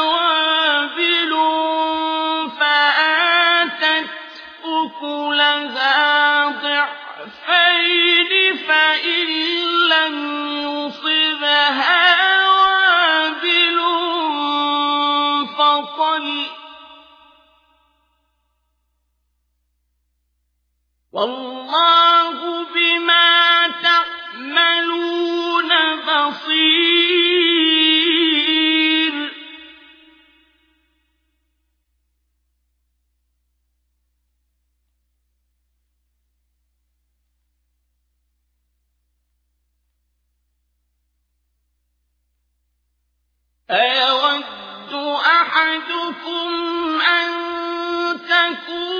وابل ضعفين فإن لم وابل والله بما تعملون بصير أيود أحدكم أن تكون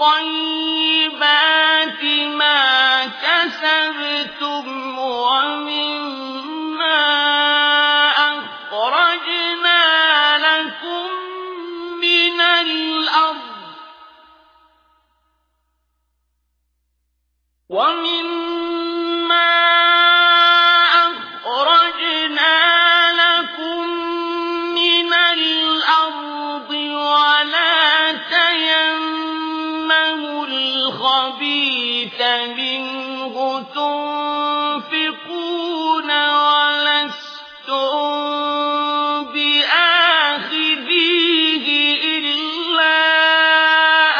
طيبات ما كسبتم ومما أخرجنا لكم من الأرض الخبيث منه تنفقون ولستم بآخذيه إلا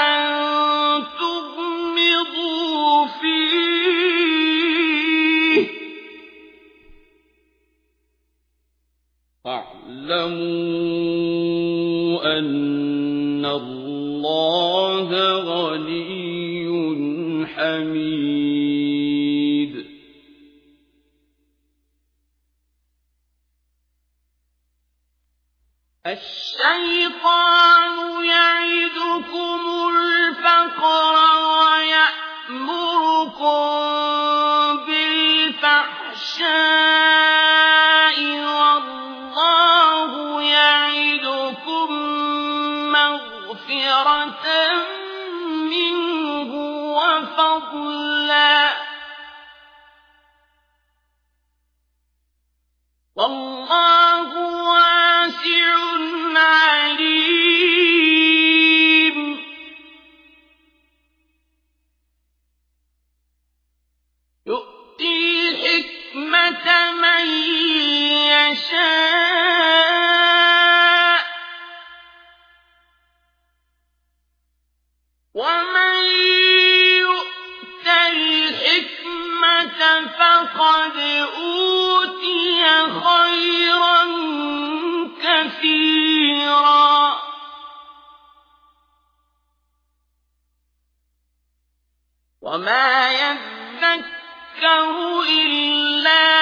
أن تغمضوا فيه. واعلموا أن الله حميد. الشيطان يعدكم الفقر ويأمركم بالفحشاء والله يعدكم مغفرة منه فضلا. والله واسع عليم. يؤتي الحكمة من يشاء. وما لقد أوتي خيرا كثيرا. وما يذكر إلا